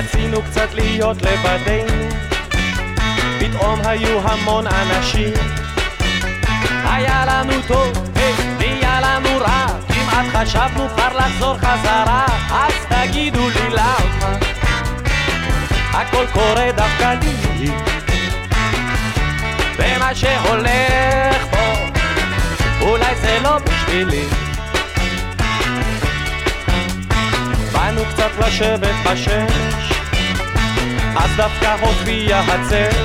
רצינו קצת להיות לבדינו, פתאום היו המון אנשים. היה לנו טוב, נהיה לנו רע, כמעט חשבנו כבר לחזור חזרה, אז תגידו לי למה, הכל קורה דווקא לי, ומה שהולך פה, אולי זה לא בשבילי. באנו קצת לשבת בשש, אז דווקא הופיע הצל.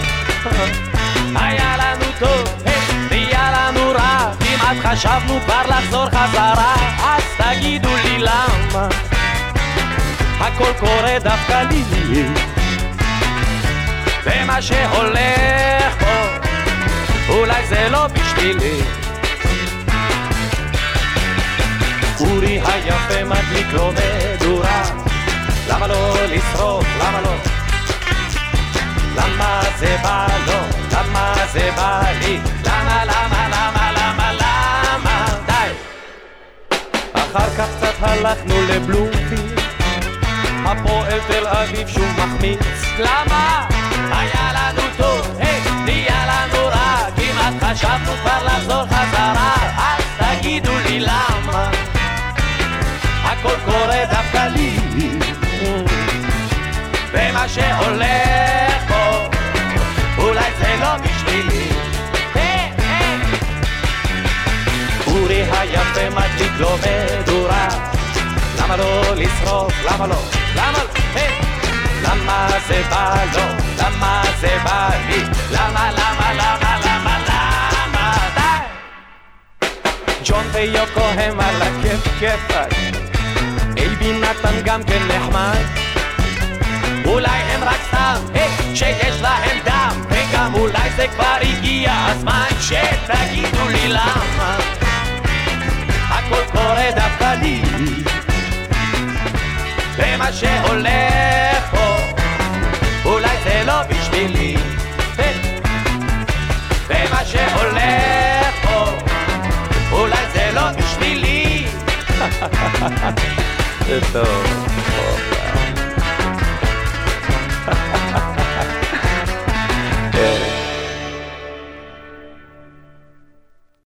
היה לנו טוב, נהיה לנו רע, כמעט חשבנו כבר לחזור חזרה, אז תגידו לי למה, הכל קורה דווקא לי, ומה שהולך פה, אולי זה לא בשבילי. אורי היפה מדליק לו מדורה למה לא לשרוף? למה לא? זה בא לו? למה זה בא לי? למה, למה, למה, למה, למה? די! אחר כך קצת הלכנו לבלומפילד הפועל תל אביב שוב מחמיץ למה? היה לנו טוב, היי, נהיה לנו רע כמעט חשבנו כבר לחזור חזרה אז תגידו לי למה הכל קורה דווקא לי ומה זה לא בשבילי אורי היפה מדליק לו מדורה למה לא לשרוף? למה לא? למה לא? למה זה בא לו? למה זה בא לי? למה, למה, למה, למה, למה? די! ג'ון ויוקו הם על הכיף כיפאק אייבי נתן גם כן נחמד אולי הם רק סתם, זה כבר הגיע הזמן שתגידו לי למה. הכל קורה דווקא לי. ומה שהולך פה אולי זה לא בשבילי. ומה שהולך פה אולי זה לא בשבילי. זה טוב